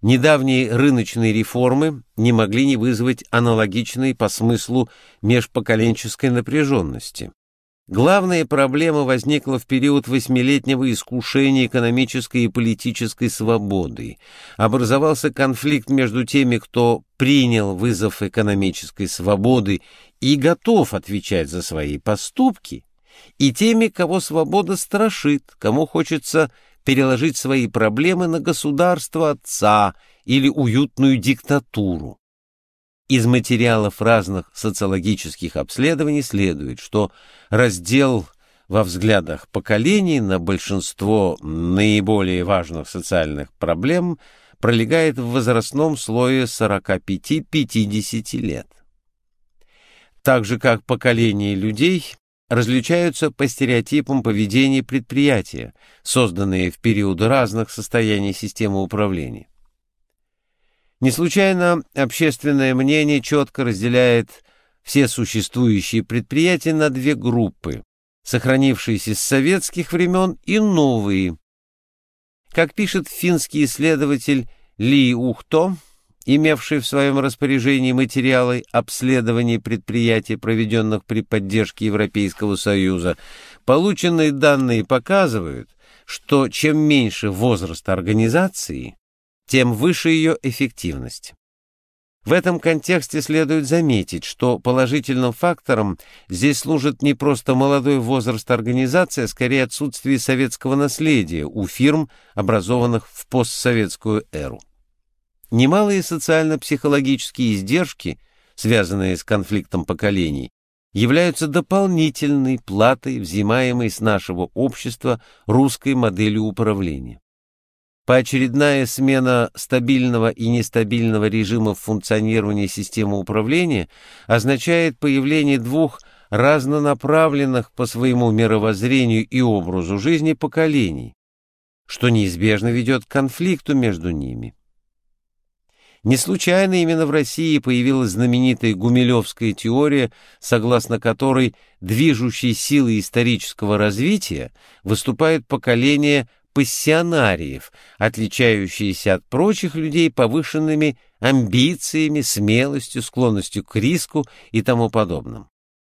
Недавние рыночные реформы не могли не вызвать аналогичной по смыслу межпоколенческой напряженности. Главная проблема возникла в период восьмилетнего искушения экономической и политической свободы. Образовался конфликт между теми, кто принял вызов экономической свободы и готов отвечать за свои поступки, и теми, кого свобода страшит, кому хочется переложить свои проблемы на государство отца или уютную диктатуру. Из материалов разных социологических обследований следует, что раздел во взглядах поколений на большинство наиболее важных социальных проблем пролегает в возрастном слое 45-50 лет. Так же, как поколение людей различаются по стереотипам поведения предприятия, созданные в периоды разных состояний системы управления. Не случайно общественное мнение четко разделяет все существующие предприятия на две группы, сохранившиеся с советских времен и новые. Как пишет финский исследователь Ли Ухто, имевший в своем распоряжении материалы обследования предприятий, проведенных при поддержке Европейского Союза, полученные данные показывают, что чем меньше возраст организации, тем выше ее эффективность. В этом контексте следует заметить, что положительным фактором здесь служит не просто молодой возраст организации, а скорее отсутствие советского наследия у фирм, образованных в постсоветскую эру. Немалые социально-психологические издержки, связанные с конфликтом поколений, являются дополнительной платой, взимаемой с нашего общества русской моделью управления. Поочередная смена стабильного и нестабильного режимов функционирования системы управления означает появление двух разнонаправленных по своему мировоззрению и образу жизни поколений, что неизбежно ведет к конфликту между ними. Не случайно именно в России появилась знаменитая Гумилевская теория, согласно которой движущей силой исторического развития выступает поколение пассионариев, отличающиеся от прочих людей повышенными амбициями, смелостью, склонностью к риску и тому подобным.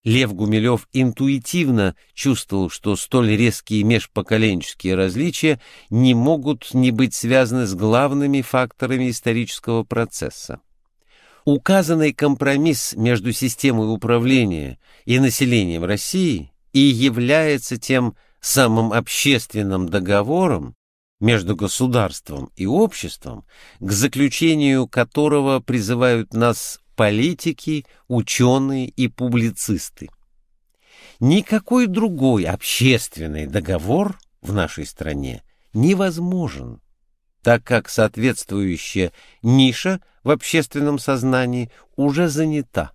Лев Гумилев интуитивно чувствовал, что столь резкие межпоколенческие различия не могут не быть связаны с главными факторами исторического процесса. Указанный компромисс между системой управления и населением России и является тем самым общественным договором между государством и обществом, к заключению которого призывают нас политики, ученые и публицисты. Никакой другой общественный договор в нашей стране невозможен, так как соответствующая ниша в общественном сознании уже занята.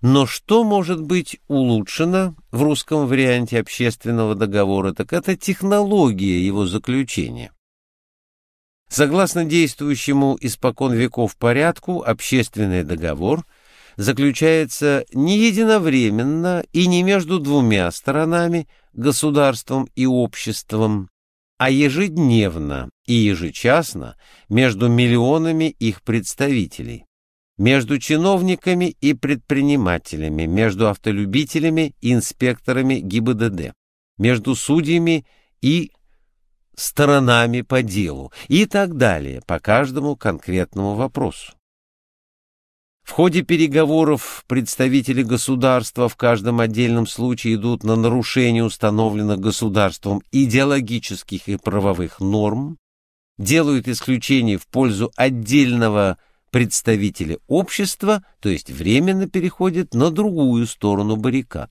Но что может быть улучшено в русском варианте общественного договора, так это технология его заключения. Согласно действующему испокон веков порядку, общественный договор заключается не единовременно и не между двумя сторонами, государством и обществом, а ежедневно и ежечасно между миллионами их представителей, между чиновниками и предпринимателями, между автолюбителями и инспекторами ГИБДД, между судьями и сторонами по делу и так далее по каждому конкретному вопросу. В ходе переговоров представители государства в каждом отдельном случае идут на нарушение установленных государством идеологических и правовых норм, делают исключение в пользу отдельного представителя общества, то есть временно переходят на другую сторону баррикад.